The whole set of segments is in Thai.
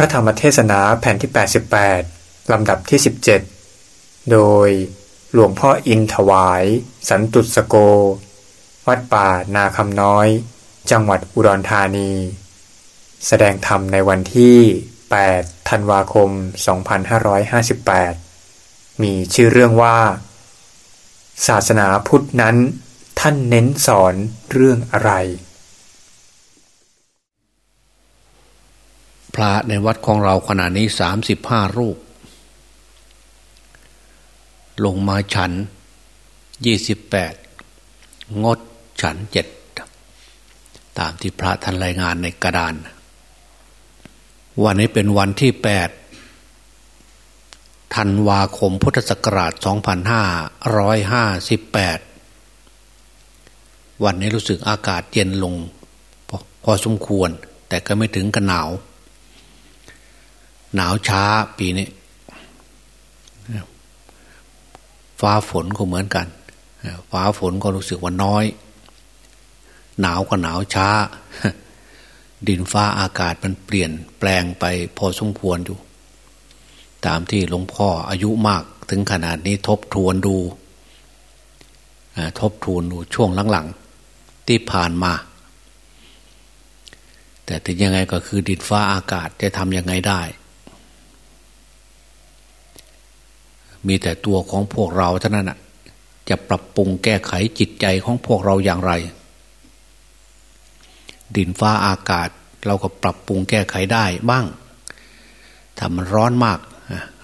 ระธรรมเทศนาแผ่นที่ 88 ลำดับที่ 17 โดยหลวงพ่ออินถวาย สันตุสโก วัดป่านาคำน้อย จังหวัดอุดรธานี แสดงธรรมในวันที่ 8 ธันวาคม 2558 มีชื่อเรื่องว่า ศาสนาพุทธนั้นท่านเน้นสอนเรื่องอะไร พระในวัดของเราขณะนี้สามสิบห้ารูป ลงมาฉันยี่สิบแปดงดฉันเจ็ดตามที่พระท่านรายงานในกระดาน วันนี้เป็นวันที่แปดธันวาคมพุทธศักราชสองพันห้าร้อยห้าสิบแปดวันนี้รู้สึกอากาศเย็นลงพอพอสมควรแต่ก็ไม่ถึงกันหนาว หนาวช้าปีนี้ฟ้าฝนก็เหมือนกัน ฟ้าฝนก็รู้สึกว่าน้อย หนาวก็หนาวช้า ดินฟ้าอากาศมันเปลี่ยนแปลงไปพอสมควรอยู่ ตามที่หลวงพ่ออายุมากถึงขนาดนี้ทบทวนดู ทบทวนดูช่วงหลังๆ ที่ผ่านมา แต่ถึงยังไงก็คือดินฟ้าอากาศจะทำยังไงได้ มีแต่ตัวของพวกเราเท่านั้นนะจะปรับปรุงแก้ไขจิตใจของพวกเราอย่างไร ดินฟ้าอากาศเราก็ปรับปรุงแก้ไขได้บ้างถ้ามันร้อนมาก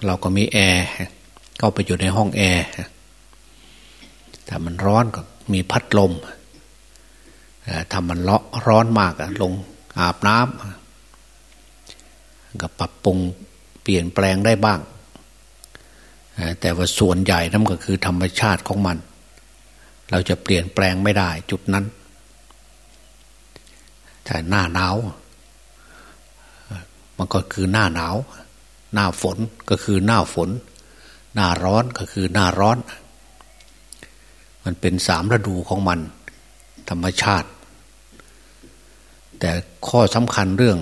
เราก็มีแอร์เข้าไปอยู่ในห้องแอร์ถ้ามันร้อนก็มีพัดลมถ้ามันเลาะร้อนมากลงอาบน้ำก็ปรับปรุงเปลี่ยนแปลงได้บ้าง แต่ว่าส่วนใหญ่นั่นก็คือธรรมชาติของมัน เราจะเปลี่ยนแปลงไม่ได้จุดนั้น แต่หน้าหนาว มันก็คือหน้าหนาว หน้าฝนก็คือหน้าฝน หน้าร้อนก็คือหน้าร้อน มันเป็นสามฤดูของมัน ธรรมชาติ แต่ข้อสำคัญเรื่อง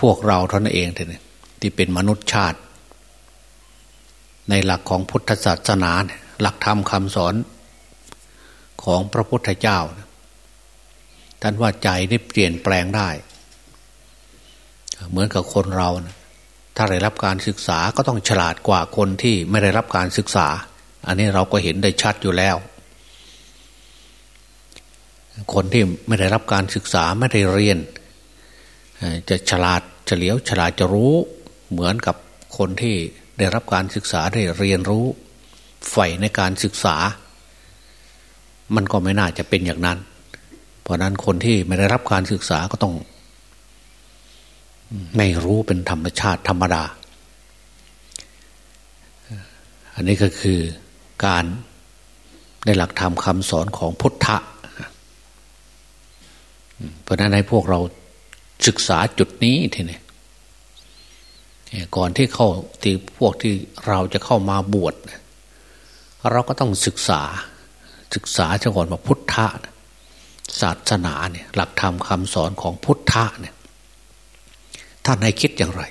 พวกเราเท่านั้นเองที่เป็นมนุษย์ชาติ ในหลักของพุทธศาสนา หลักธรรมคำสอนของพระพุทธเจ้า ท่านว่าใจได้เปลี่ยนแปลงได้ เหมือนกับคนเรานะถ้าได้รับการศึกษาก็ต้องฉลาดกว่าคนที่ไม่ได้รับการศึกษา อันนี้เราก็เห็นได้ชัดอยู่แล้ว คนที่ไม่ได้รับการศึกษาไม่ได้เรียน จะฉลาดเฉลียวฉลาดจะรู้เหมือนกับคนที่ ได้รับการศึกษาได้เรียนรู้ใฝ่ในการศึกษา มันก็ไม่น่าจะเป็นอย่างนั้น เพราะนั้นคนที่ไม่ได้รับการศึกษาก็ต้อง ไม่รู้เป็นธรรมชาติธรรมดา อันนี้ก็คือการในหลักธรรมคำสอนของพุทธะเพราะนั้นให้พวกเราศึกษาจุดนี้ทีนี้ ก่อนที่เข้าที่พวกที่เราจะเข้ามาบวชเราก็ต้องศึกษาศึกษาเก่อนว่าพุทธะศาสนาเนี่ยหลักธรรมคำสอนของพุทธะเนี่ยท่านให้คิดอย่างไร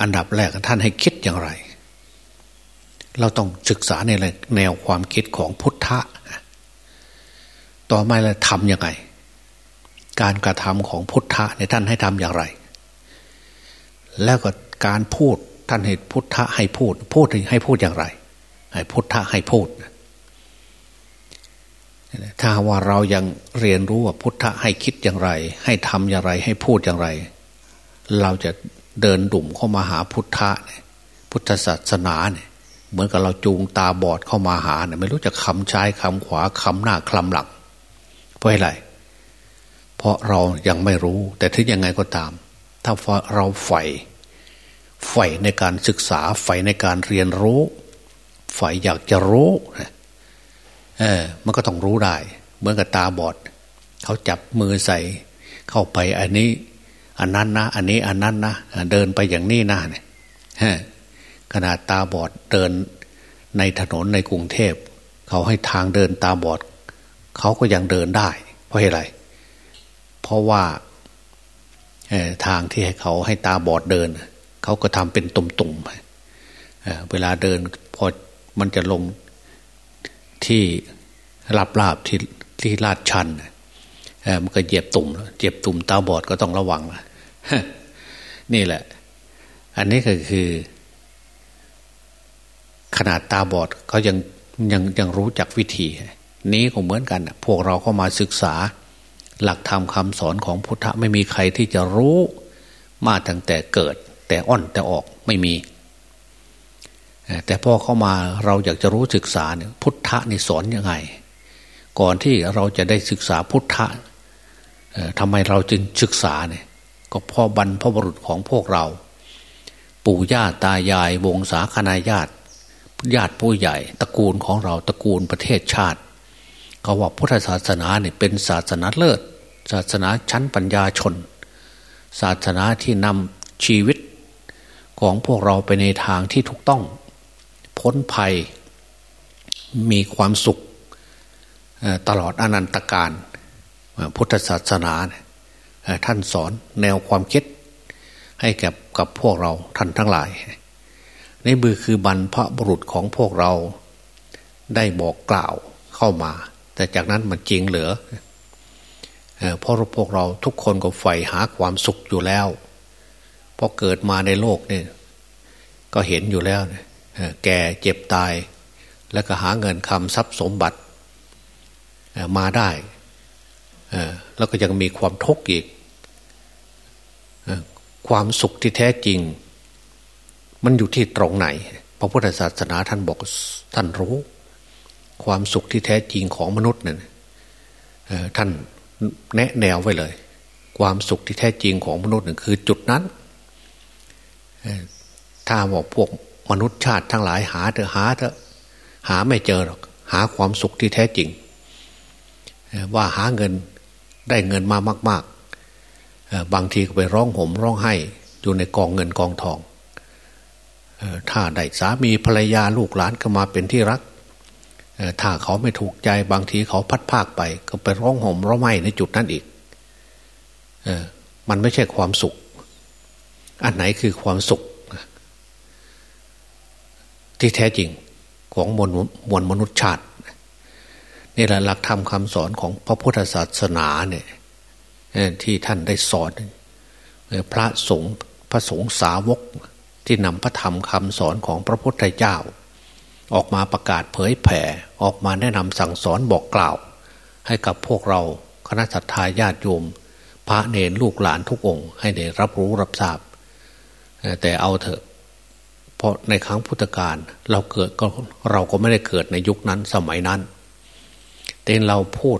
อันดับแรกท่านให้คิดอย่างไร เราต้องศึกษาในแนวความคิดของพุทธะ ต่อมาเราทำยังไง การกระทำของพุทธะในท่านให้ทำอย่างไร แล้วก็การพูดท่านให้พุทธะให้พูด พูดให้พูดอย่างไร ให้พุทธะให้พูดถ้าว่าเรายังเรียนรู้ว่าพุทธะให้คิดอย่างไร ให้ทำอย่างไร ให้พูดอย่างไร เราจะเดินดุ่มเข้ามาหาพุทธะพุทธศาสนาเนี่ย เหมือนกับเราจูงตาบอดเข้ามาหาเนี่ยไม่รู้จะคำซ้ายคำขวาคำหน้าคลำหลังเพราะอะไร เพราะเรายังไม่รู้ แต่ถึงยังไงก็ตาม ถ้าเราใฝ่ใฝ่ในการศึกษาใฝ่ในการเรียนรู้ใฝ่อยากจะรู้เออมันก็ต้องรู้ได้ เหมือนกับตาบอด เขาจับมือใส่ เข้าไปอันนี้ อันนั้นนะอันนี้อันนั้นนะเดินไปอย่างนี้นะเนี่ยขนาดตาบอดเดินในถนนในกรุงเทพ เขาให้ทางเดินตาบอด เขาก็ยังเดินได้ เพราะอะไร เพราะว่า ทางที่ให้เขาให้ตาบอดเดิน เขาก็ทำเป็นตุ่มๆไปเวลาเดินพอมันจะลงที่ลาบลาบที่ที่ลาดชันมันก็เหยียบตุ่มเหยียบตุ่มตาบอดก็ต้องระวังนี่แหละ อันนี้ก็คือ ขนาดตาบอดเขายังยังยังรู้จักวิธี นี้ก็เหมือนกันพวกเราเข้ามาศึกษา หลักธรรมคำสอนของพุทธะไม่มีใครที่จะรู้มาตั้งแต่เกิด แต่อ่อนแต่ออกไม่มี แต่พอเข้ามาเราอยากจะรู้ศึกษาเนี่ยพุทธะนี่สอนยังไง ก่อนที่เราจะได้ศึกษาพุทธะทำไมเราจึงศึกษาเนี่ยก็พ่อบรรพบุรุษของพวกเรา ปู่ย่าตายายวงศาคณาญาติญาติผู้ใหญ่ ตระกูลของเราตระกูลประเทศชาติ เขาว่าพุทธศาสนาเนี่ยเป็นศาสนาเลิศ ศาสนาชั้นปัญญาชน ศาสนาที่นำชีวิตของพวกเราไปในทางที่ถูกต้อง พ้นภัย มีความสุขตลอดอนันตการพุทธศาสนาท่านสอนแนวความคิดให้กับกับพวกเราท่านทั้งหลายนี่บือคือบรรพบุรุษของพวกเราได้บอกกล่าวเข้ามา แต่จากนั้นมันจริงเหลือเพราะพวกเราทุกคนก็ใฝ่หาความสุขอยู่แล้วพอเกิดมาในโลกเนี่ยก็เห็นอยู่แล้วแก่เจ็บตาย แล้วก็หาเงินคำทรัพย์สมบัติมาได้แล้วก็ยังมีความทุกข์อีกความสุขที่แท้จริง มันอยู่ที่ตรงไหน พระพุทธศาสนาท่านบอกท่านรู้ ความสุขที่แท้จริงของมนุษย์เนี่ยท่านแนะแนวไว้เลย ความสุขที่แท้จริงของมนุษย์เนี่ยคือจุดนั้นถ้าบอกพวกมนุษย์ชาติทั้งหลายหาเถอะหาเถอะหาไม่เจอหรอกหาความสุขที่แท้จริง ว่าหาเงินได้เงินมามาก ๆ บางทีก็ไปร้องห่มร้องไห้อยู่ในกองเงินกองทองถ้าได้สามีภรรยาลูกหลานก็มาเป็นที่รัก ถ้าเขาไม่ถูกใจบางทีเขาพัดภาคไป ก็ไปร้องห่มร้องไห้ในจุดนั้นอีกมันไม่ใช่ความสุข อันไหนคือความสุข ที่แท้จริงของมวลมวลมนุษยชาตินี่แหละหลักธรรมคำสอนของพระพุทธศาสนาเนี่ยที่ท่านได้สอนพระสงฆ์พระสงฆ์สาวกที่นำพระธรรมคำสอนของพระพุทธเจ้า ออกมาประกาศเผยแผ่ออกมาแนะนำสั่งสอนบอกกล่าว ให้กับพวกเราคณะสัตยาญาติโยม พระเนรลูกหลานทุกองค์ ให้ได้รับรู้รับทราบ แต่เอาเถอะเพราะในครั้งพุทธกาลเราเกิดก็เราก็ไม่ได้เกิดในยุคนั้นสมัยนั้นแต่เราพูด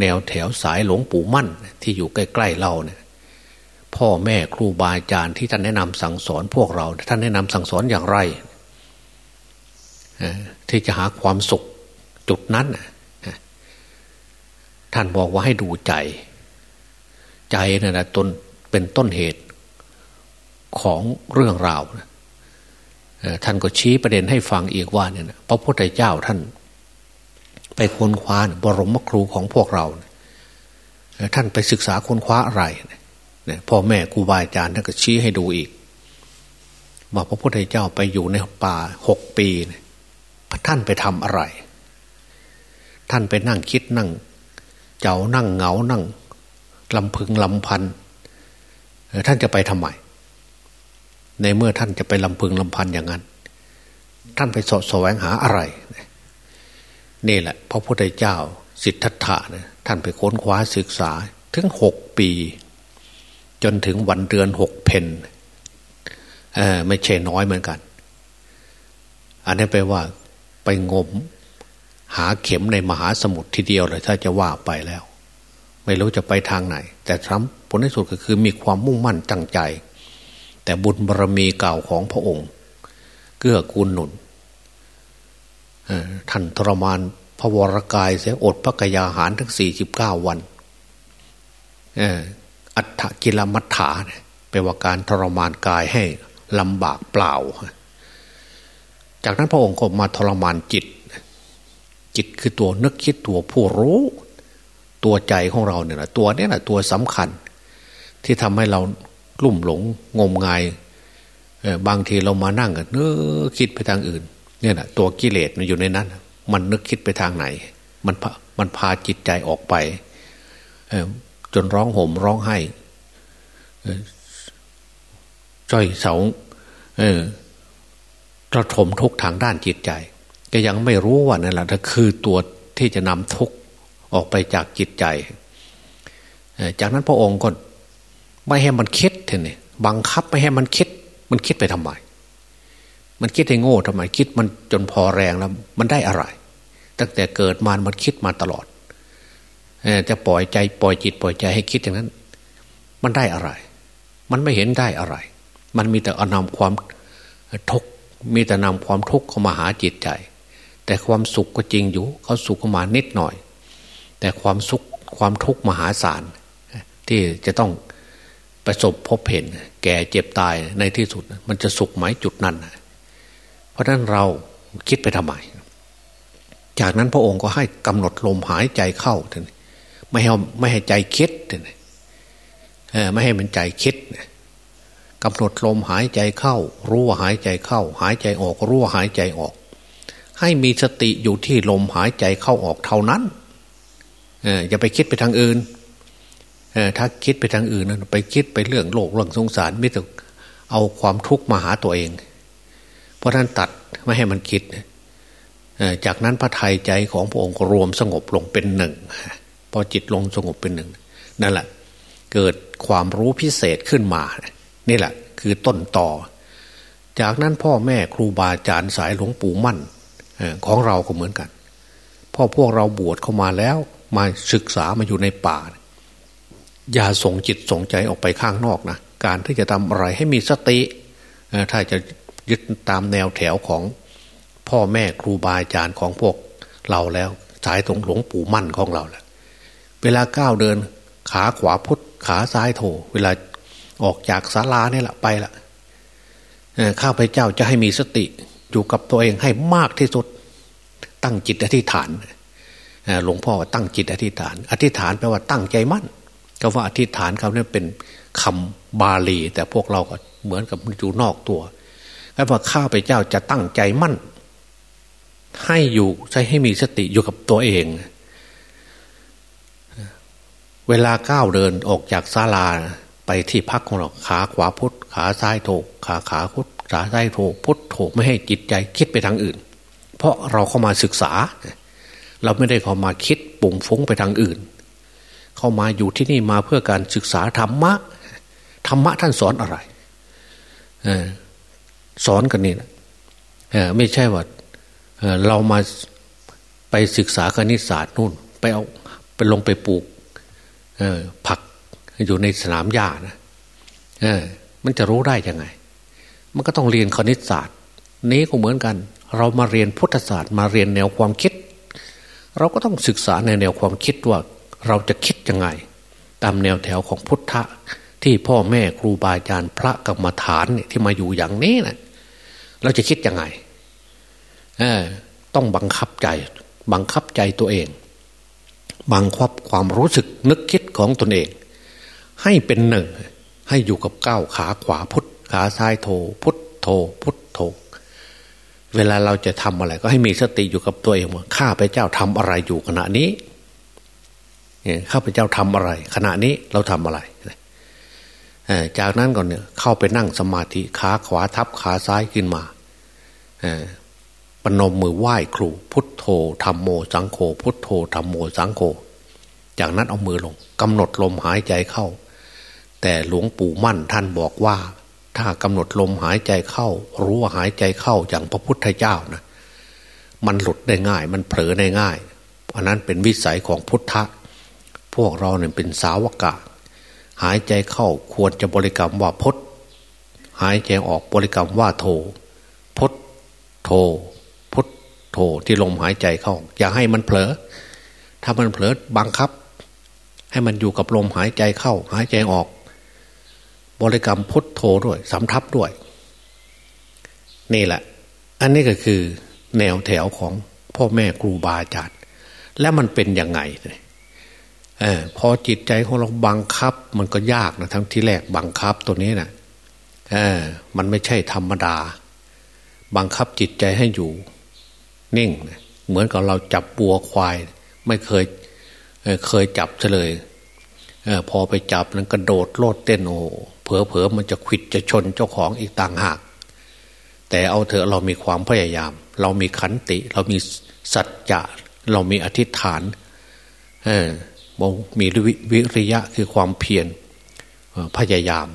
แนวแถวสายหลวงปู่มั่นที่อยู่ใกล้ๆเราเนี่ยพ่อแม่ครูบาอาจารย์ที่ท่านแนะนำสั่งสอนพวกเรา ท่านแนะนำสั่งสอนอย่างไร ที่จะหาความสุขจุดนั้นท่านบอกว่าให้ดูใจ ใจนี่นแหละต้นเป็นต้นเหตุของเรื่องราวท่านก็ชี้ประเด็นให้ฟังอีกว่าเนี่ยพระพุทธเจ้าท่าน ไปค้นคว้าบรมครูของพวกเรา ท่านไปศึกษาค้นคว้าอะไรพ่อแม่ครูบาอาจารย์ท่านก็ชี้ให้ดูอีกว่าพระพุทธเจ้าไปอยู่ในป่าหกปี ท่านไปทำอะไร ท่านไปนั่งคิดนั่ง เจ้านั่งเหงานั่งลำพึงลำพันท่านจะไปทำไมในเมื่อท่านจะไปลำพึงลำพันอย่างนั้น ท่านไปสดแสวงหาอะไร นี่แหละ พระพุทธเจ้าสิทธัตถะนะท่านไปค้นคว้าศึกษาถึงหกปี จนถึงวันเดือนหกเพนไม่ใช่น้อยเหมือนกัน อันนี้แปลว่า ไปงม หาเข็มในมหาสมุทรทีเดียวเลยถ้าจะว่าไปแล้ว ไม่รู้จะไปทางไหน แต่ทรัมป์ผลที่สุดก็คือมีความมุ่งมั่นตั้งใจ แต่บุญบารมีเก่าของพระองค์ เกื้อกูลหนุนท่านทรมานพระวรกายเสียอดพระกยาหารทั้งสี่สิบเก้าวันอัฏฐกิลมัฏฐาแปลว่าการทรมานกายให้ลำบากเปล่า จากนั้นพระองค์ก็มาทรมานจิต จิตคือตัวนึกคิดตัวผู้รู้ ตัวใจของเราเนี่ยนะตัวนี้แหละตัวสำคัญ ที่ทำให้เราลุ่มหลงงมงายบางทีเรามานั่งกันเนื้อคิดไปทางอื่น เนี่ยนะตัวกิเลสมันอยู่ในนั้น มันนึกคิดไปทางไหน มันมันพาจิตใจออกไปจนร้องห่มร้องไห้จ้อยเสาเระทมทุกทางด้านจิตใจ ก็ยังไม่รู้ว่านั่นแหละคือตัวที่จะนำทุกออกไปจากจิตใจ จากนั้นพระองค์ก็ไม่ให้มันคิดเถอะเนี่ยบังคับไม่ให้มันคิด มันคิดไปทำไม มันคิดให้โง่ทำไมคิดมันจนพอแรงแล้ว มันได้อะไร ตั้งแต่เกิดมามันคิดมาตลอดจะปล่อยใจปล่อยจิตปล่อยใจให้คิดอย่างนั้น มันได้อะไร มันไม่เห็นได้อะไร มันมีแต่อนำความทุก มีแต่นำความทุกข์เข้ามาหาจิตใจ แต่ความสุขก็จริงอยู่ เขาสุขเข้ามานิดหน่อย แต่ความสุขความทุกข์มหาศาลที่จะต้องประสบพบเห็น แก่เจ็บตายในที่สุด มันจะสุขไหมจุดนั้น เพราะนั้นเราคิดไปทำไม จากนั้นพระองค์ก็ให้กำหนดลมหายใจเข้าท่านไม่ให้ไม่ให้ใจคิดท่านไม่ให้มันใจคิด กำหนดลมหายใจเข้า รู้ว่าหายใจเข้า หายใจออก รู้ว่าหายใจออก ให้มีสติอยู่ที่ลมหายใจเข้าออกเท่านั้นอย่าไปคิดไปทางอื่นถ้าคิดไปทางอื่นนั้นไปคิดไปเรื่องโลกเรื่องสงสารไม่ต้องเอาความทุกข์มาหาตัวเอง เพราะนั้นตัดไม่ให้มันคิด จากนั้นพระทัยใจของพระองค์รวมสงบลงเป็นหนึ่ง พอจิตลงสงบเป็นหนึ่ง นั่นแหละ เกิดความรู้พิเศษขึ้นมา นี่แหละ คือต้นต่อ จากนั้นพ่อแม่ครูบาอาจารย์สายหลวงปู่มั่นของเราก็เหมือนกันพ่อพวกเราบวชเข้ามาแล้ว มาศึกษามาอยู่ในป่า อย่าส่งจิตส่งใจออกไปข้างนอกนะการที่จะทำอะไรให้มีสติถ้าจะยึดตามแนวแถวของพ่อแม่ครูบาอาจารย์ของพวกเราแล้ว สายตรงหลวงปู่มั่นของเราแหละเวลาก้าวเดิน ขาขวาพุทธขาซ้ายโถ เวลา ออกจากศาลาเนี่ยแหละไปละข้าพเจ้าจะให้มีสติอยู่กับตัวเองให้มากที่สุด ตั้งจิตอธิษฐานหลวงพ่อว่าตั้งจิตอธิษฐาน อธิษฐานแปลว่าตั้งใจมั่นก็ว่าอธิษฐานเขาเนี่ยเป็นคำบาลี แต่พวกเราก็เหมือนกับอยู่นอกตัวแล้วพอข้าพเจ้าจะตั้งใจมั่น ให้อยู่ใช้ให้มีสติอยู่กับตัวเอง เวลาก้าวเดินออกจากศาลา ไปที่พักของเราขาขวาพุทธขาซ้ายโถขาขาพุทธขาซ้ายโถพุทธโถไม่ให้จิตใจคิดไปทางอื่น เพราะเราเข้ามาศึกษา เราไม่ได้เข้ามาคิดปุ่งฟุ้งไปทางอื่น เข้ามาอยู่ที่นี่มาเพื่อการศึกษาธรรมะธรรมะท่านสอนอะไรสอนกันนี่นะไม่ใช่ว่าเรามาไปศึกษาคณิตศาสตร์นู่น ไปเอาไปลงไปปลูกผัก อยู่ในสนามหญ้านะมันจะรู้ได้ยังไง มันก็ต้องเรียนคณิตศาสตร์ นี้ก็เหมือนกัน เรามาเรียนพุทธศาสตร์มาเรียนแนวความคิด เราก็ต้องศึกษาในแนวความคิดว่า เราจะคิดยังไง ตามแนวแถวของพุทธะที่พ่อแม่ครูบาอาจารย์พระกรรมฐานเนี่ยที่มาอยู่อย่างนี้นะเราจะคิดยังไงเออต้องบังคับใจ บังคับใจตัวเอง บังคับความรู้สึกนึกคิดของตนเอง ให้เป็นหนึ่ง ให้อยู่กับก้าวขาขวาพุทธขาซ้ายโทพุทธโทพุทธโทเวลาเราจะทำอะไร ก็ให้มีสติอยู่กับตัวเองว่าข้าพเจ้าทำอะไรอยู่ขณะนี้ข้าพเจ้าทำอะไร ขณะนี้เราทำอะไรจากนั้นก่อนเนี่ยเข้าไปนั่งสมาธิขาขวาทับขาซ้ายขึ้นมาปนมมือไหว้ครู พุทโธธรรมโมสังโฆพุทโธธรรมโมสังโฆจากนั้นเอามือลงกำหนดลมหายใจเข้า แต่หลวงปู่มั่นท่านบอกว่า ถ้ากำหนดลมหายใจเข้า รู้ว่าหายใจเข้าอย่างพระพุทธเจ้านะมันหลุดได้ง่าย มันเผลอได้ง่ายอันนั้นเป็นวิสัยของพุทธะพวกเราเนี่ยเป็นสาวกะ หายใจเข้าควรจะบริกรรมว่าพดหายใจออกบริกรรมว่าโทพดโทพดโทที่ลมหายใจเข้า อย่าให้มันเผลอ ถ้ามันเผลอบังคับ ให้มันอยู่กับลมหายใจเข้า หายใจออก บริกรรมพุทโธด้วยสำทับด้วย นี่แหละ อันนี้ก็คือแนวแถวของพ่อแม่ครูบาอาจารย์และมันเป็นยังไงเออพอจิตใจของเราบังคับ มันก็ยากนะทั้งที่แรกบังคับตัวนี้นะ่ะเออมันไม่ใช่ธรรมดา บังคับจิตใจให้อยู่ นิ่งเหมือนกับเราจับบัวควาย ไม่เคยเเคยจับเลยเออพอไปจับนั้นกระโดดโลดเต้นโอ้ เผลอเผลอมันจะขิดจะชนเจ้าของอีกต่างหาก แต่เอาเถอะเรามีความพยายาม เรามีขันติ เรามีสัจจะเรามีอธิษฐานเออมีวิริยะคือความเพียรพยายาม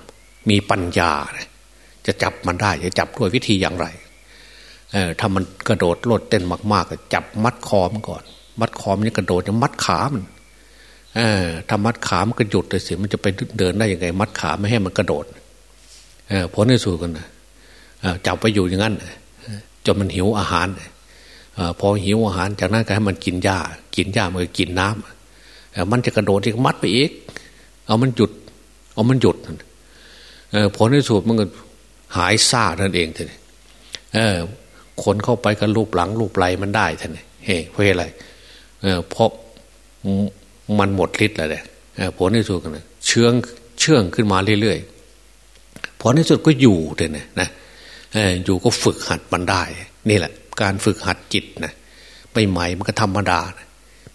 มีปัญญา จะจับมันได้จะจับด้วยวิธีอย่างไรเออถ้ามันกระโดดโลดเต้นมากๆจับมัดคอมันก่อน มัดคอมันกระโดดจะมัดขามัน เออถ้ามัดขามันก็หยุดเลยสิมันจะไปเดินได้ยังไง มัดขาไม่ให้มันกระโดดเออผลในสูตกันนะจับไปอยู่อย่างนั้นจนมันหิวอาหารอพอหิวอาหารจากนั้นก็ให้มันกินหญ้า กินหญ้ามันก็กินน้ำมันจะกระโดดที่มัดไปอีก เอามันหยุด เอามันหยุดผลในสูตรมันก็หายซาท่านเองท่านเออคนเข้าไปกับรูปหลังรูปไหลมันได้ท่านเฮ้เพราะอะไรเออเพราะ มันหมดฤทธิ์แล้วเนี่ยผลในสุดกันเชื่องเชื่องขึ้นมาเรื่อยๆผลในสุดก็อยู่เลยนะนะอยู่ก็ฝึกหัดมันได้ นี่แหละ การฝึกหัดจิตนะไปใหม่มันก็ธรรมดานะ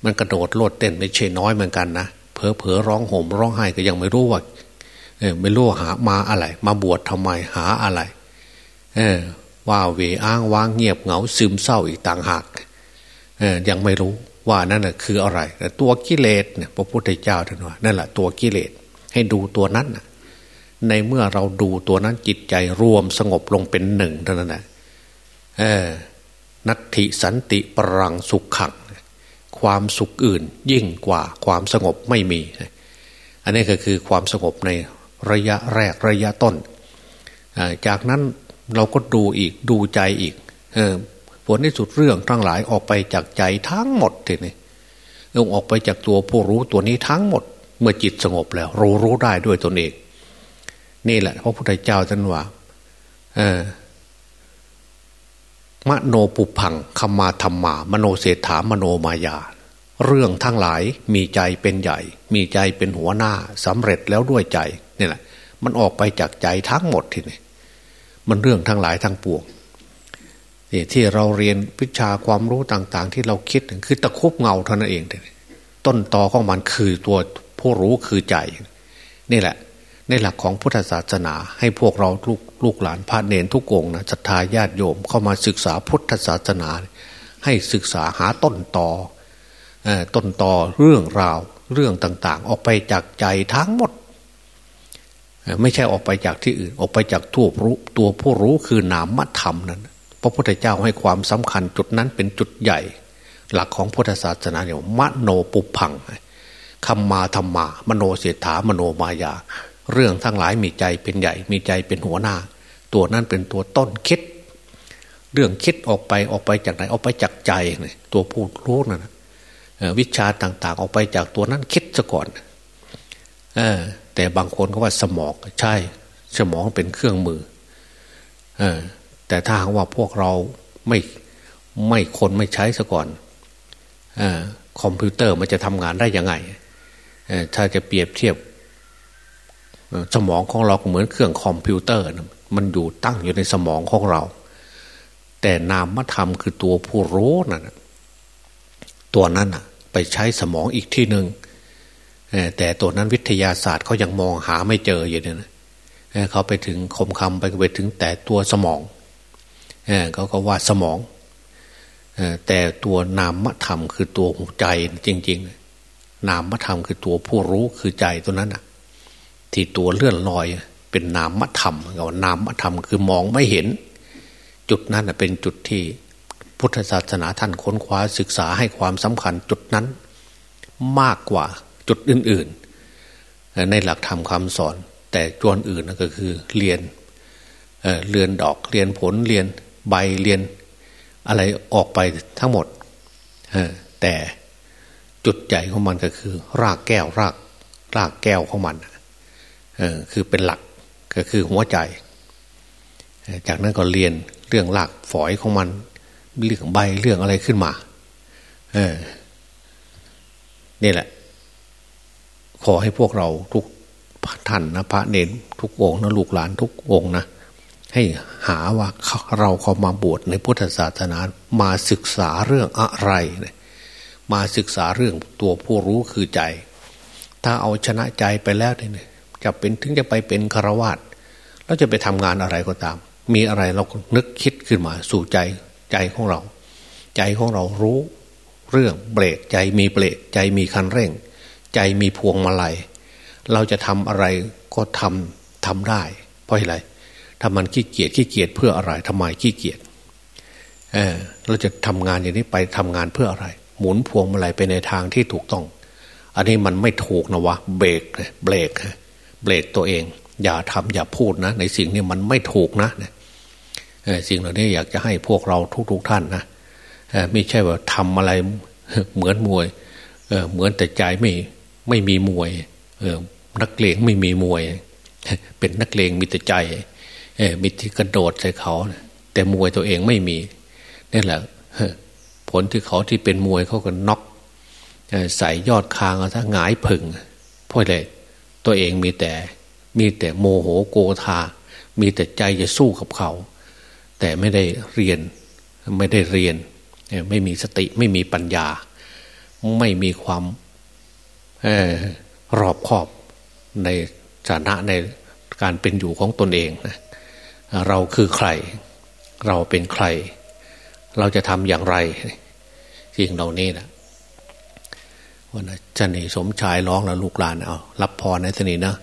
มันกระโดดโลดเต้นไม่ใช่น้อยเหมือนกันนะเผลอเผลอร้องห่มร้องไห้ก็ยังไม่รู้ว่าไม่รู้หามาอะไร มาบวชทำไมหาอะไร เออว่าเวอ้างว้างเงียบเหงาซึมเศร้าอีกต่างหากเออยังไม่รู้ ว่านั่นคืออะไรแต่ตัวกิเลสเนี่ยพระพุทธเจ้าท่านว่านั่นแหละตัวกิเลสให้ดูตัวนั้นในเมื่อเราดูตัวนั้นจิตใจรวมสงบลงเป็นหนึ่งเท่านั้นแหละเออนัตถิสันติปรังสุขขัง ความสุขอื่นยิ่งกว่าความสงบไม่มี อันนี้ก็คือความสงบในระยะแรกระยะต้น จากนั้นเราก็ดูอีกดูใจอีกเออ ผลที่สุดเรื่องทั้งหลายออกไปจากใจทั้งหมดทีนี้ลงออกไปจากตัวผู้รู้ตัวนี้ทั้งหมด เมื่อจิตสงบแล้ว รู้รู้ได้ด้วยตนเอง นี่แหละพระพุทธเจ้าท่านว่าเออมโนปุพังคมาธรรมา มโนเศรษฐามโนมายา เรื่องทั้งหลายมีใจเป็นใหญ่ มีใจเป็นหัวหน้าสำเร็จแล้วด้วยใจนี่แหละ มันออกไปจากใจทั้งหมดทีนี้มันเรื่องทั้งหลายทั้งปวง นี่ที่เราเรียนวิชาความรู้ต่าง ๆ ที่เราคิดคือตะคุบเงาเท่านั้นเอง ต้นตอของมันคือตัวผู้รู้คือใจ นี่แหละ ในหลักของพุทธศาสนา ให้พวกเราลูกลูกหลานพระเนนทุกองนะศรัทธาญาติโยมเข้ามาศึกษาพุทธศาสนา ให้ศึกษาหาต้นตอต้นตอเรื่องราวเรื่องต่าง ๆ ออกไปจากใจทั้งหมด ไม่ใช่ออกไปจากที่อื่น ออกไปจากทั่วรู้ตัวผู้รู้คือนามธรรมนั้น พระพุทธเจ้าให้ความสำคัญจุดนั้นเป็นจุดใหญ่ หลักของพุทธศาสนาเนี่ยมโนปุพังคำมาธรรมา มโนเสถามโนมายา เรื่องทั้งหลายมีใจเป็นใหญ่ มีใจเป็นหัวหน้า ตัวนั้นเป็นตัวต้นคิด เรื่องคิดออกไปออกไปจากไหนออกไปจากใจเลยตัวผู้รู้นั่นวิชาต่าง ๆ ออกไปจากตัวนั้นคิดซะก่อนอแต่บางคนก็ว่าสมองใช่ สมองเป็นเครื่องมือเออ แต่ถ้าหากว่าพวกเราไม่ไม่คนไม่ใช้ซะก่อนอคอมพิวเตอร์มันจะทำงานได้ยังไง ถ้าจะเปรียบเทียบ สมองของเราเหมือนเครื่องคอมพิวเตอร์ มันอยู่ตั้งอยู่ในสมองของเรา แต่นามธรรมคือตัวผู้รู้นั่นตัวนั้นไปใช้สมองอีกที่หนึ่งแต่ตัวนั้นวิทยาศาสตร์เขายังมองหาไม่เจออยู่เนี่ยนะเขาไปถึงคมคำไปไปถึงแต่ตัวสมอง เขาก็ว่าสมองแต่ตัวนามธรรมคือตัวใจจริง ๆ นามธรรมคือตัวผู้รู้คือใจตัวนั้นอะที่ตัวเลื่อนลอยเป็นนามธรรมเรานามธรรมคือมองไม่เห็น จุดนั้นเป็นจุดที่พุทธศาสนาท่านค้นคว้าศึกษาให้ความสำคัญจุดนั้นมากกว่าจุดอื่น ๆ ในหลักธรรมคำสอน แต่จวนอื่นก็คือเรียนเรียนดอกเรียนผลเรียน ใบเรียนอะไรออกไปทั้งหมดแต่จุดใหญ่ของมันก็คือ รากแก้วรากรากแก้วของมันคือเป็นหลักก็คือหัวใจ จากนั้นก็เรียนเรื่องรากฝอยของมัน เรื่องใบเรื่องอะไรขึ้นมาเออนี่แหละ ขอให้พวกเราทุกท่านนะพระเนรทุกองนะลูกหลานทุกองนะ ให้หาว่าเราเข้ามาบวชในพุทธศาสนามาศึกษาเรื่องอะไร มาศึกษาเรื่องตัวผู้รู้คือใจ ถ้าเอาชนะใจไปแล้วเนี่ยจะเป็นถึงจะไปเป็นคาวาสแล้วจะไปทำงานอะไรก็ตาม มีอะไรเรานึกคิดขึ้นมาสู่ใจใจของเรา ใจของเรารู้เรื่องเบรกใจมีเบรกใจมีคันเร่ง ใจมีพวงมาลัย เราจะทำอะไรก็ทำทำได้ เพราะอะไร ถ้ามันขี้เกียจขี้เกียจเพื่ออะไรทำไมขี้เกียจเออเราจะทำงานอย่างนี้ไปทำงานเพื่ออะไร หมุนพวงมาลัยไปในทางที่ถูกต้อง อันนี้มันไม่ถูกนะวะเบรกเบรกเบรกตัวเอง อย่าทำอย่าพูดนะ ในสิ่งนี้มันไม่ถูกนะสิ่งเหล่านี้อยากจะให้พวกเราทุกๆทท่านนะไม่ใช่ว่าทำอะไรเหมือนมวยเหมือนแต่ใจไม่ไม่มีมวยนักเลงไม่มีมวย เป็นนักเลงมีแต่ใจ เออมีที่กระโดดใส่เขา แต่มวยตัวเองไม่มีนี่แหละผลที่เขาที่เป็นมวยเขาก็น็อกใส่ยอดคางเอาถ้าหงายผึ่งเพราะอะไรตัวเองมีแต่มีแต่โมโหโกธา มีแต่ใจจะสู้กับเขา แต่ไม่ได้เรียนไม่ได้เรียน ไม่มีสติไม่มีปัญญา ไม่มีความรอบคอบในฐานะในการเป็นอยู่ของตนเองนะ เราคือใคร เราเป็นใคร เราจะทำอย่างไรสิ่งเหล่านี้นะวันนี้ชนีสมชายร้องแล้วลูกหลานเอารับพรในสนีนะ